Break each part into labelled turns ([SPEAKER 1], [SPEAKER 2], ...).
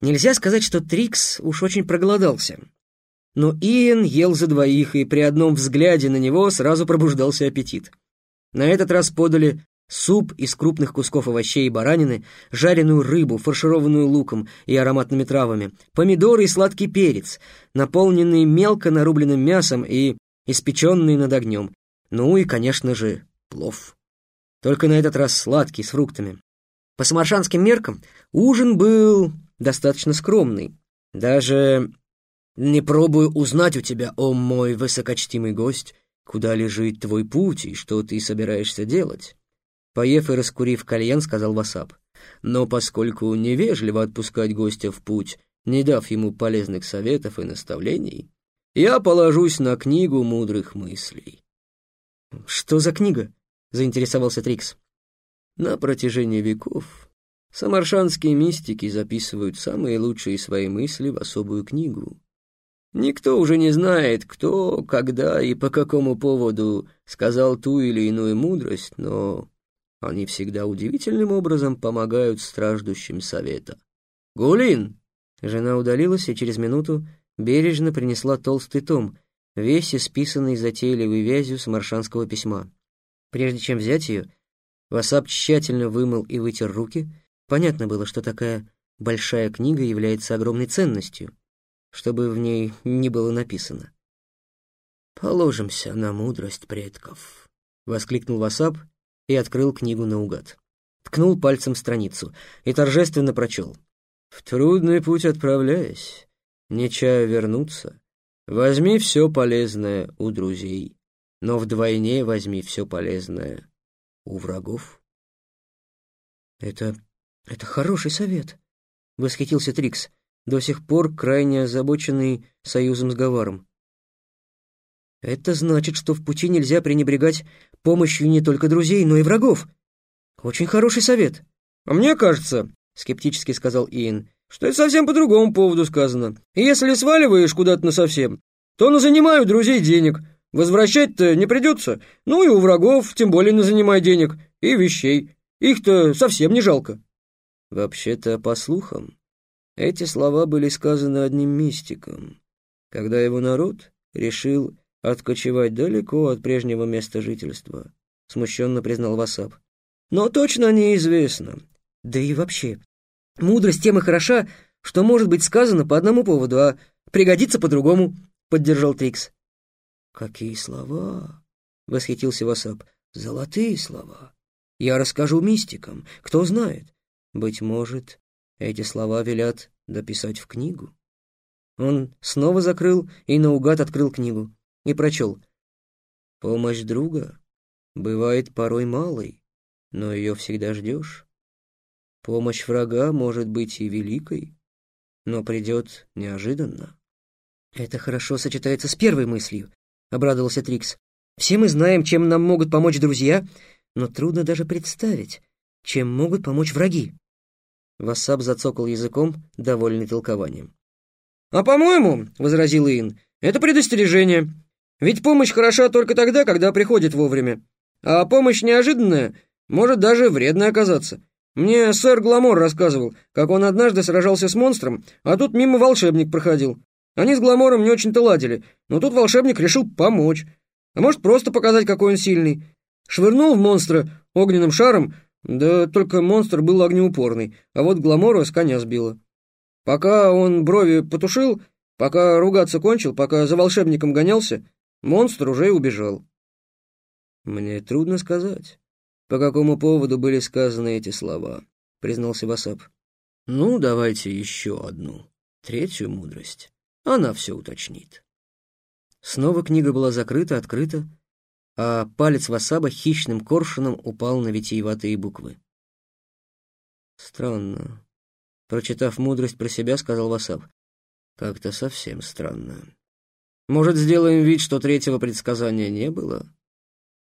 [SPEAKER 1] Нельзя сказать, что Трикс уж очень проголодался. Но Иэн ел за двоих, и при одном взгляде на него сразу пробуждался аппетит. На этот раз подали суп из крупных кусков овощей и баранины, жареную рыбу, фаршированную луком и ароматными травами, помидоры и сладкий перец, наполненные мелко нарубленным мясом и испеченные над огнем. Ну и, конечно же, плов. Только на этот раз сладкий, с фруктами. По самаршанским меркам ужин был достаточно скромный. Даже не пробую узнать у тебя, о мой высокочтимый гость, куда лежит твой путь и что ты собираешься делать. Поев и раскурив кальян, сказал Васап. Но поскольку невежливо отпускать гостя в путь, не дав ему полезных советов и наставлений, я положусь на книгу мудрых мыслей. «Что за книга?» — заинтересовался Трикс. На протяжении веков самаршанские мистики записывают самые лучшие свои мысли в особую книгу. Никто уже не знает, кто, когда и по какому поводу сказал ту или иную мудрость, но они всегда удивительным образом помогают страждущим совета. «Гулин!» Жена удалилась и через минуту бережно принесла толстый том, весь исписанный затейливой вязью с маршанского письма. Прежде чем взять ее, Васап тщательно вымыл и вытер руки. Понятно было, что такая большая книга является огромной ценностью, чтобы в ней не было написано. «Положимся на мудрость предков», — воскликнул Васап и открыл книгу наугад. Ткнул пальцем страницу и торжественно прочел. «В трудный путь отправляясь, не чая вернуться, возьми все полезное у друзей, но вдвойне возьми все полезное у врагов». «Это... это хороший совет», — восхитился Трикс, до сих пор крайне озабоченный союзом с Гаваром. Это значит, что в пути нельзя пренебрегать помощью не только друзей, но и врагов. Очень хороший совет.
[SPEAKER 2] А мне кажется, скептически сказал Иэн, что это совсем по другому поводу сказано. Если сваливаешь куда-то насовсем, то на занимаю друзей денег. Возвращать-то не придется. Ну и у врагов тем более на занимай денег. И вещей. Их-то совсем не жалко.
[SPEAKER 1] Вообще-то, по слухам, эти слова были сказаны одним мистиком, когда его народ решил откочевать далеко от прежнего места жительства, смущенно признал Васап. Но точно неизвестно. Да и вообще, мудрость тем и хороша, что может быть сказано по одному поводу, а пригодится по другому, поддержал Трикс. Какие слова! восхитился Васап. Золотые слова. Я расскажу мистикам, кто знает. Быть может, эти слова велят дописать в книгу. Он снова закрыл и наугад открыл книгу и прочел. «Помощь друга бывает порой малой, но ее всегда ждешь. Помощь врага может быть и великой, но придет неожиданно». «Это хорошо сочетается с первой мыслью», — обрадовался Трикс. «Все мы знаем, чем нам могут помочь друзья, но трудно даже представить, чем могут помочь враги». Вассап зацокал языком, довольный толкованием.
[SPEAKER 2] «А по-моему, — возразил Ин, — это предостережение. Ведь помощь хороша только тогда, когда приходит вовремя. А помощь неожиданная может даже вредной оказаться. Мне сэр Гламор рассказывал, как он однажды сражался с монстром, а тут мимо волшебник проходил. Они с Гламором не очень-то ладили, но тут волшебник решил помочь. А может, просто показать, какой он сильный. Швырнул в монстра огненным шаром, да только монстр был огнеупорный, а вот Гламора с коня сбило. Пока он брови потушил, пока ругаться кончил, пока за волшебником гонялся, Монстр уже убежал.
[SPEAKER 1] «Мне трудно сказать, по какому поводу были сказаны эти слова», — признался Васап. «Ну, давайте еще одну, третью мудрость. Она все уточнит». Снова книга была закрыта, открыта, а палец Васаба хищным коршуном упал на витиеватые буквы. «Странно», — прочитав мудрость про себя, сказал Васаб. «Как-то совсем странно». Может, сделаем вид, что третьего предсказания не было?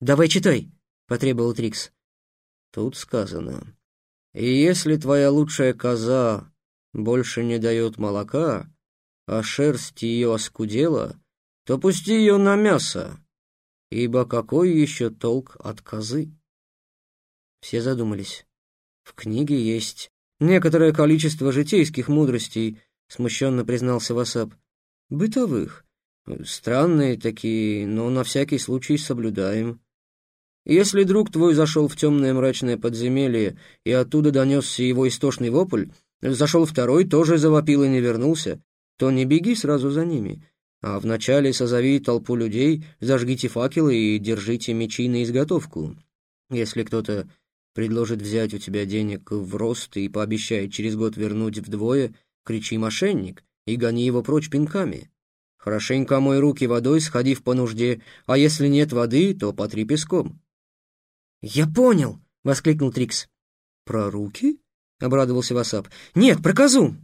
[SPEAKER 1] «Давай читай», — потребовал Трикс. Тут сказано. «И если твоя лучшая коза больше не дает молока, а шерсть ее оскудела, то пусти ее на мясо, ибо какой еще толк от козы?» Все задумались. В книге есть «Некоторое количество житейских мудростей», — смущенно признался Васап. «Бытовых. Странные такие, но на всякий случай соблюдаем. Если друг твой зашел в темное мрачное подземелье, и оттуда донесся его истошный вопль, зашел второй, тоже завопил и не вернулся, то не беги сразу за ними, а вначале созови толпу людей, зажгите факелы и держите мечи на изготовку. Если кто-то предложит взять у тебя денег в рост и пообещает через год вернуть вдвое, кричи «мошенник» и гони его прочь пинками. Хорошенько мой руки водой, сходив по нужде, а если нет воды, то потри песком.
[SPEAKER 2] «Я понял!» — воскликнул Трикс.
[SPEAKER 1] «Про руки?»
[SPEAKER 2] — обрадовался Васап. «Нет, про козу.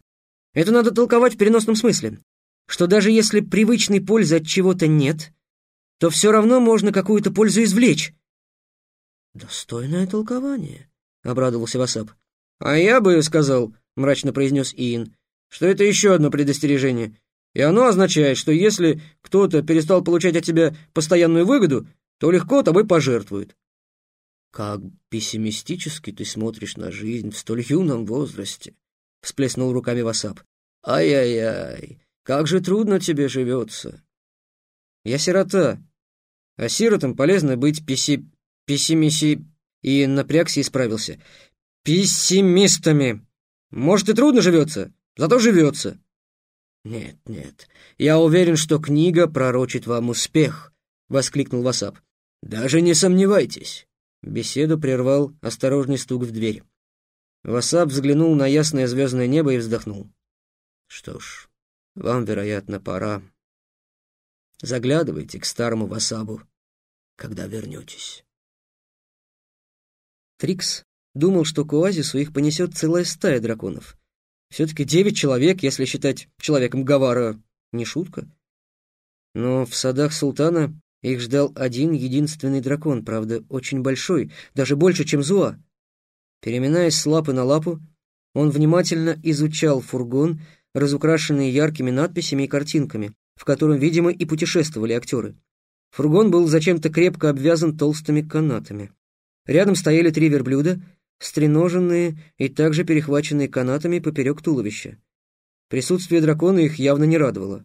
[SPEAKER 2] Это надо толковать в переносном смысле, что даже если привычной пользы от чего-то нет, то все равно можно какую-то пользу извлечь,
[SPEAKER 1] «Достойное толкование», — обрадовался Васап.
[SPEAKER 2] «А я бы сказал», — мрачно произнес Иин, «что это еще одно предостережение, и оно означает, что если кто-то перестал получать от тебя постоянную выгоду, то легко тобой пожертвует».
[SPEAKER 1] «Как пессимистически ты смотришь на жизнь в столь юном возрасте», — всплеснул руками Васап. «Ай-яй-яй, как же трудно тебе живется».
[SPEAKER 2] «Я сирота, а сиротам полезно быть песси пессимиси...» И напрягся и справился. «Пессимистами. Может, и трудно живется, зато живется».
[SPEAKER 1] «Нет, нет, я уверен, что книга пророчит вам успех», — воскликнул Васап. «Даже не сомневайтесь». Беседу прервал осторожный стук в дверь.
[SPEAKER 2] Васап взглянул на ясное звездное небо и вздохнул.
[SPEAKER 1] «Что ж, вам, вероятно, пора. Заглядывайте к старому Васабу, когда вернетесь».
[SPEAKER 2] Трикс думал, что к оазису их понесет целая стая драконов. Все-таки девять человек, если считать человеком Гавара, не шутка. Но в садах султана их ждал один единственный дракон, правда, очень большой, даже больше, чем Зуа. Переминаясь с лапы на лапу, он внимательно изучал фургон, разукрашенный яркими надписями и картинками, в котором, видимо, и путешествовали актеры. Фургон был зачем-то крепко обвязан толстыми канатами. Рядом стояли три верблюда, стреноженные и также перехваченные канатами поперек туловища. Присутствие дракона их явно не радовало.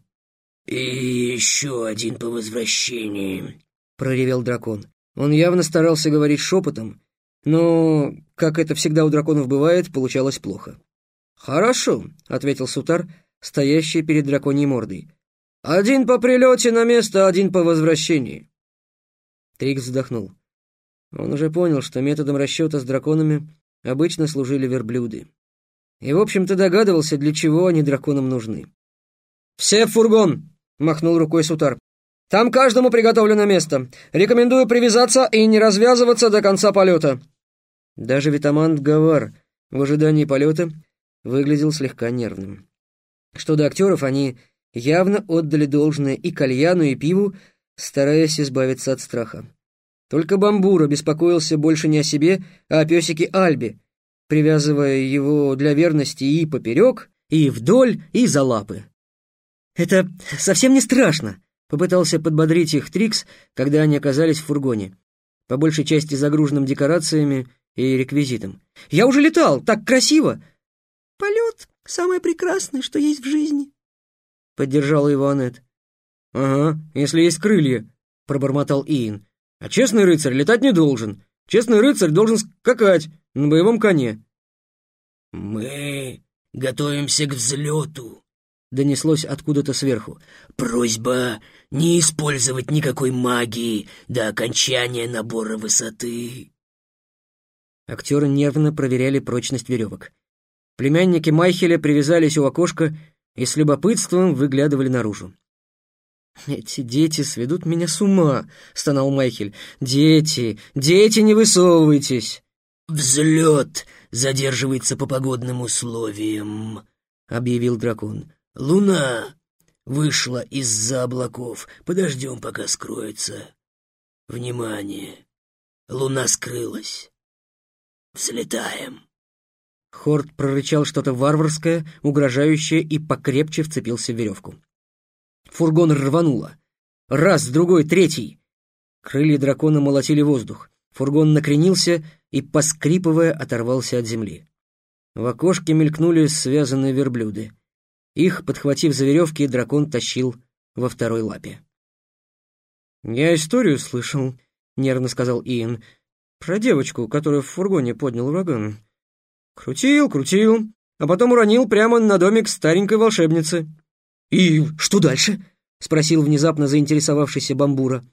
[SPEAKER 3] «И еще один по возвращении», —
[SPEAKER 2] проревел дракон. Он явно старался говорить шепотом, но, как это всегда у драконов бывает, получалось плохо. «Хорошо», — ответил Сутар, стоящий перед драконьей мордой. «Один по прилете на место, один по возвращении». Трикс вздохнул. Он уже понял, что методом расчета с драконами обычно служили верблюды. И, в общем-то, догадывался, для чего они драконам нужны. «Все в фургон!» — махнул рукой Сутар. «Там каждому приготовлено место. Рекомендую привязаться и не развязываться до конца полета». Даже витамант Гавар в ожидании полета выглядел слегка нервным. Что до актеров, они явно отдали должное и кальяну, и пиву, стараясь избавиться от страха. Только Бамбура беспокоился больше не о себе, а о песике Альбе, привязывая его для верности и поперек, и вдоль, и за лапы. «Это совсем не страшно», — попытался подбодрить их Трикс, когда они оказались в фургоне, по большей части загруженным декорациями и реквизитом. «Я уже летал, так красиво!»
[SPEAKER 4] «Полет — самое прекрасное, что есть в жизни», —
[SPEAKER 2] поддержала его Аннет. «Ага, если есть крылья», — пробормотал Иэн. А честный рыцарь летать не должен. Честный рыцарь должен скакать на боевом коне.
[SPEAKER 3] «Мы готовимся к взлету», —
[SPEAKER 1] донеслось откуда-то сверху.
[SPEAKER 3] «Просьба не использовать никакой магии до окончания набора высоты».
[SPEAKER 1] Актеры нервно проверяли прочность веревок. Племянники Майхеля привязались у окошка и с любопытством выглядывали наружу.
[SPEAKER 2] «Эти дети сведут меня с ума», — стонал Майхель. «Дети, дети, не высовывайтесь!»
[SPEAKER 3] «Взлет задерживается по погодным условиям», — объявил дракон. «Луна вышла из-за облаков. Подождем, пока скроется. Внимание! Луна скрылась. Взлетаем!»
[SPEAKER 1] Хорд прорычал что-то варварское, угрожающее и покрепче вцепился в веревку. Фургон рвануло. Раз, другой, третий. Крылья дракона молотили воздух. Фургон накренился и, поскрипывая, оторвался от земли. В окошке мелькнули связанные верблюды. Их, подхватив за веревки, дракон тащил во второй лапе. «Я историю слышал», — нервно сказал Иэн, «про девочку, которую в фургоне поднял ураган. Крутил, крутил, а потом уронил прямо на домик старенькой волшебницы». «И что дальше?» — спросил внезапно заинтересовавшийся Бамбура.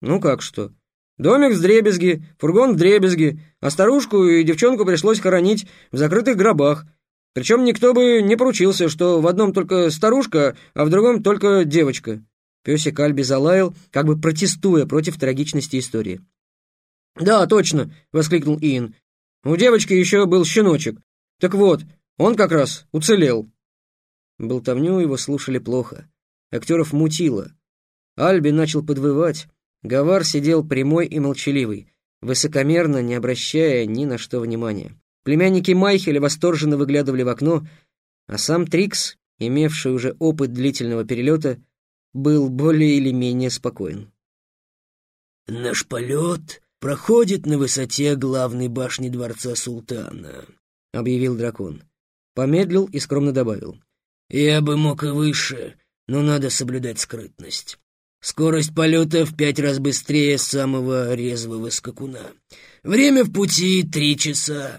[SPEAKER 1] «Ну как что? Домик в дребезги, фургон в дребезги, а старушку и девчонку пришлось хоронить в закрытых гробах. Причем никто бы не поручился, что в одном только старушка, а в другом только девочка». Песик Альби залаял, как бы протестуя против трагичности истории. «Да, точно!» — воскликнул Иэн. «У девочки еще был щеночек. Так вот, он как раз уцелел». Болтовню его слушали плохо. Актеров мутило. Альби начал подвывать, Гавар сидел прямой и молчаливый, высокомерно не обращая ни на что внимания. Племянники Майхеля восторженно выглядывали в окно, а сам Трикс, имевший уже опыт длительного перелета, был более или менее спокоен.
[SPEAKER 3] «Наш полет проходит на высоте главной башни дворца султана», — объявил дракон.
[SPEAKER 1] Помедлил и скромно добавил.
[SPEAKER 3] «Я бы мог и выше, но надо соблюдать скрытность. Скорость полета в пять раз быстрее самого резвого скакуна. Время в пути — три часа.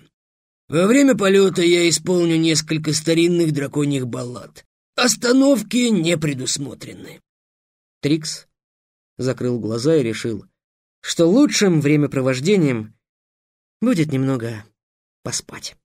[SPEAKER 3] Во время полета я исполню несколько старинных драконьих баллад. Остановки не предусмотрены.
[SPEAKER 1] Трикс закрыл глаза и решил, что лучшим времяпровождением будет немного поспать.